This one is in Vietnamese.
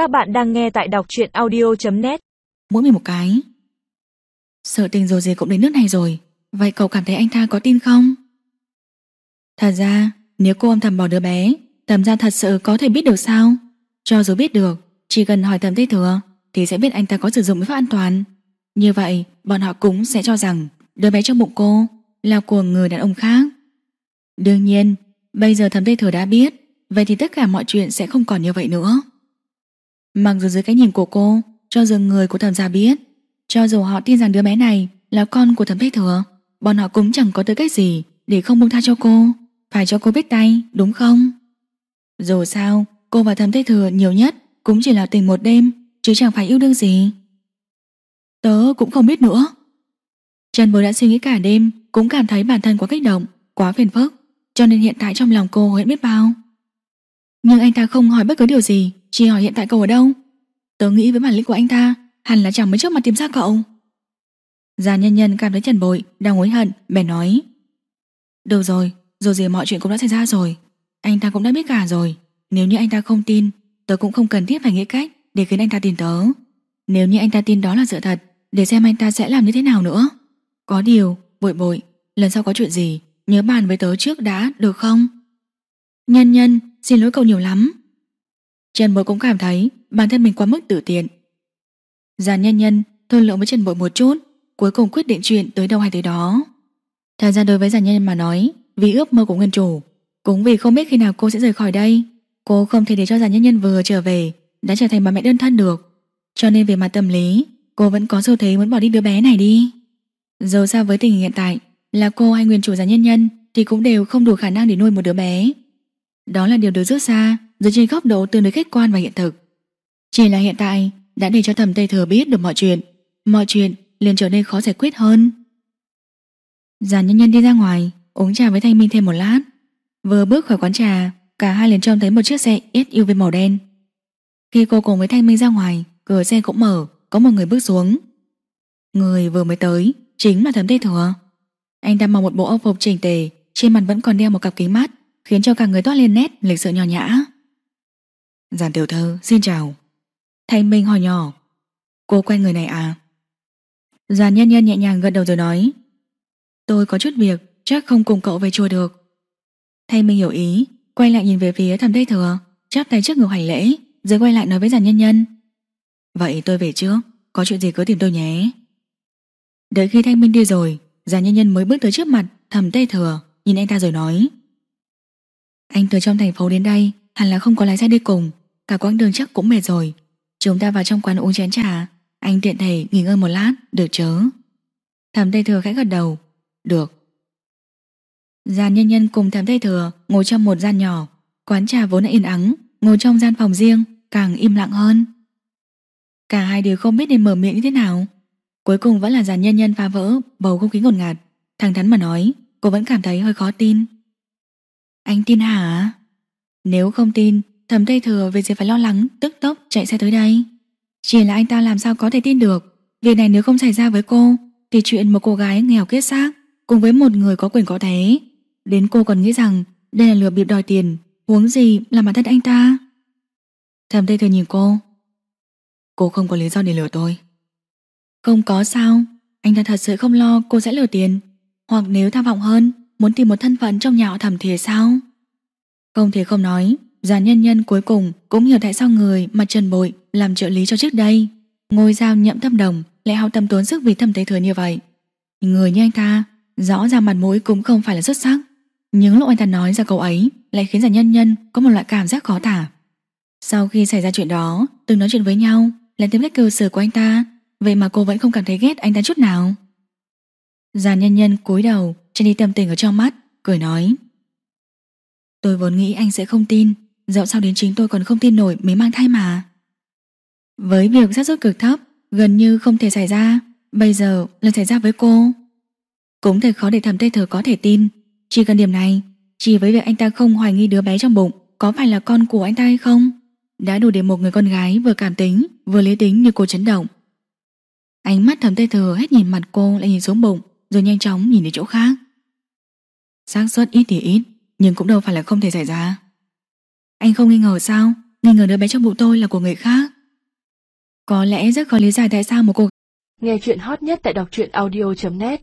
Các bạn đang nghe tại đọc truyện audio.net Mỗi mình một cái. Sợ tình rồi gì cũng đến nước này rồi. Vậy cậu cảm thấy anh ta có tin không? Thật ra, Nếu cô âm thầm bỏ đứa bé Thầm ra thật sự có thể biết được sao? Cho dù biết được, Chỉ cần hỏi thầm tây thừa, Thì sẽ biết anh ta có sử dụng biện pháp an toàn. Như vậy, bọn họ cũng sẽ cho rằng Đứa bé trong bụng cô Là của người đàn ông khác. Đương nhiên, Bây giờ thầm tây thừa đã biết, Vậy thì tất cả mọi chuyện sẽ không còn như vậy nữa. Mặc dù dưới cái nhìn của cô, Cho dù người của thẩm gia biết, Cho dù họ tin rằng đứa bé này Là con của thẩm tây thừa, Bọn họ cũng chẳng có tư cách gì Để không buông tha cho cô. Phải cho cô biết tay, đúng không? Dù sao, cô và thẩm tây thừa nhiều nhất Cũng chỉ là tình một đêm, Chứ chẳng phải yêu đương gì. Tớ cũng không biết nữa. Trần Bối đã suy nghĩ cả đêm, Cũng cảm thấy bản thân quá kích động, Quá phiền phức, Cho nên hiện tại trong lòng cô hối biết bao. Nhưng anh ta không hỏi bất cứ điều gì Chỉ hỏi hiện tại cậu ở đâu. Tớ nghĩ với bản lĩnh của anh ta Hẳn là chẳng mấy trước mặt tìm ra cậu. Già nhân nhân cảm thấy Trần Bội Đang hối hận, bèn nói. Được rồi, dù gì mọi chuyện cũng đã xảy ra rồi. Anh ta cũng đã biết cả rồi. Nếu như anh ta không tin Tớ cũng không cần thiết phải nghĩ cách để khiến anh ta tin tớ. Nếu như anh ta tin đó là sự thật Để xem anh ta sẽ làm như thế nào nữa. Có điều, bội bội Lần sau có chuyện gì Nhớ bàn với tớ trước đã, được không? Nhân nhân, xin lỗi cậu nhiều lắm. Trần Bội cũng cảm thấy Bản thân mình quá mức tự tiện. Giàn nhân nhân thương lượng với Trần Bội một chút, Cuối cùng quyết định chuyện tới đâu hay tới đó. Thật ra đối với giàn nhân nhân mà nói, Vì ước mơ của nguyên chủ, Cũng vì không biết khi nào cô sẽ rời khỏi đây, Cô không thể để cho giàn nhân nhân vừa trở về Đã trở thành bà mẹ đơn thân được. Cho nên về mặt tâm lý, Cô vẫn có xu thế muốn bỏ đi đứa bé này đi. Dù sao với tình hình hiện tại Là cô hay nguyên chủ giàn nhân nhân Thì cũng đều không đủ khả năng để nuôi một đứa bé. Đó là điều được rút ra Dựa trên góc độ tương đối khách quan và hiện thực. Chỉ là hiện tại Đã để cho thầm Tây Thừa biết được mọi chuyện. Mọi chuyện liền trở nên khó giải quyết hơn. Giàn nhân nhân đi ra ngoài, Uống trà với Thanh Minh thêm một lát. Vừa bước khỏi quán trà, Cả hai liền trông thấy một chiếc xe SUV màu đen. Khi cô cùng với Thanh Minh ra ngoài, Cửa xe cũng mở, Có một người bước xuống. Người vừa mới tới Chính là thầm Tây Thừa. Anh ta mặc một bộ âu phục chỉnh tề, Trên mặt vẫn còn đeo một cặp kính mắt. Khiến cho cả người toát lên nét lịch sự nhỏ nhã. Giàn tiểu thơ, xin chào. Thanh Minh hỏi nhỏ. Cô quen người này à? Giàn nhân nhân nhẹ nhàng gật đầu rồi nói. Tôi có chút việc, Chắc không cùng cậu về chùa được. Thanh Minh hiểu ý, Quay lại nhìn về phía thầm Tây Thừa, Chắp tay trước ngực hành lễ, Rồi quay lại nói với giàn nhân nhân. Vậy tôi về trước, Có chuyện gì cứ tìm tôi nhé. Đợi khi Thanh Minh đi rồi Giàn nhân nhân mới bước tới trước mặt thầm Tây Thừa, Nhìn anh ta rồi nói. Anh từ trong thành phố đến đây Hẳn là không có lái xe đi cùng. Cả quãng đường chắc cũng mệt rồi. Chúng ta vào trong quán uống chén trà. Anh tiện thể nghỉ ngơi một lát, được chớ Thẩm Tây Thừa khẽ gật đầu. Được. Giàn nhân nhân cùng thẩm Tây Thừa Ngồi trong một gian nhỏ. Quán trà vốn đã yên ắng Ngồi trong gian phòng riêng Càng im lặng hơn. Cả hai đều không biết nên mở miệng như thế nào. Cuối cùng vẫn là giàn nhân nhân phá vỡ Bầu không khí ngột ngạt. Thẳng thắn mà nói Cô vẫn cảm thấy hơi khó tin. Anh tin hả? Nếu không tin Thẩm Tây Thừa về gì phải lo lắng, Tức tốc chạy xe tới đây. Chỉ là anh ta làm sao có thể tin được? Việc này nếu không xảy ra với cô, Thì chuyện một cô gái nghèo kết xác, Cùng với một người có quyền có thế. Đến cô còn nghĩ rằng, đây là lừa bịp đòi tiền, Huống gì là bản thân anh ta? Thầm Tây Thừa nhìn cô. Cô không có lý do để lừa tôi. Không có sao. Anh ta thật sự không lo cô sẽ lừa tiền. Hoặc nếu tham vọng hơn Muốn tìm một thân phận trong nhà họ thẩm thì sao Không thể không nói Già nhân nhân cuối cùng cũng hiểu tại sao người mà Trần Bội làm trợ lý cho trước đây. Ngôi giao nhậm thâm đồng lại hao tâm tốn sức vì thâm tế thừa như vậy. Người như anh ta, rõ ràng mặt mũi cũng không phải là xuất sắc. Những lúc anh ta nói ra câu ấy lại khiến già nhân nhân có một loại cảm giác khó tả. Sau khi xảy ra chuyện đó, từng nói chuyện với nhau, là tiếng cách cư xử của anh ta, vậy mà cô vẫn không cảm thấy ghét anh ta chút nào. Già nhân nhân cúi đầu, trên đi tâm tình ở trong mắt, cười nói. Tôi vốn nghĩ anh sẽ không tin Dẫu sao đến chính tôi còn không tin nổi mới mang thai mà. Với việc xác suất cực thấp Gần như không thể xảy ra Bây giờ lần xảy ra với cô. Cũng thật khó để thẩm tây thừa có thể tin Chỉ cần điểm này Chỉ với việc anh ta không hoài nghi đứa bé trong bụng Có phải là con của anh ta hay không Đã đủ để một người con gái vừa cảm tính Vừa lý tính như cô chấn động. Ánh mắt thẩm tây thừa hết nhìn mặt cô Lại nhìn xuống bụng Rồi nhanh chóng nhìn đến chỗ khác xác suất ít thì ít, Nhưng cũng đâu phải là không thể xảy ra. Anh không nghi ngờ sao? Nghi ngờ đứa bé trong bụng tôi là của người khác. Có lẽ rất khó lý giải tại sao một cô Nghe chuyện hot nhất tại đọc truyện audio.net